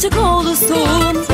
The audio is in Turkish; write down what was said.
artık oğlusun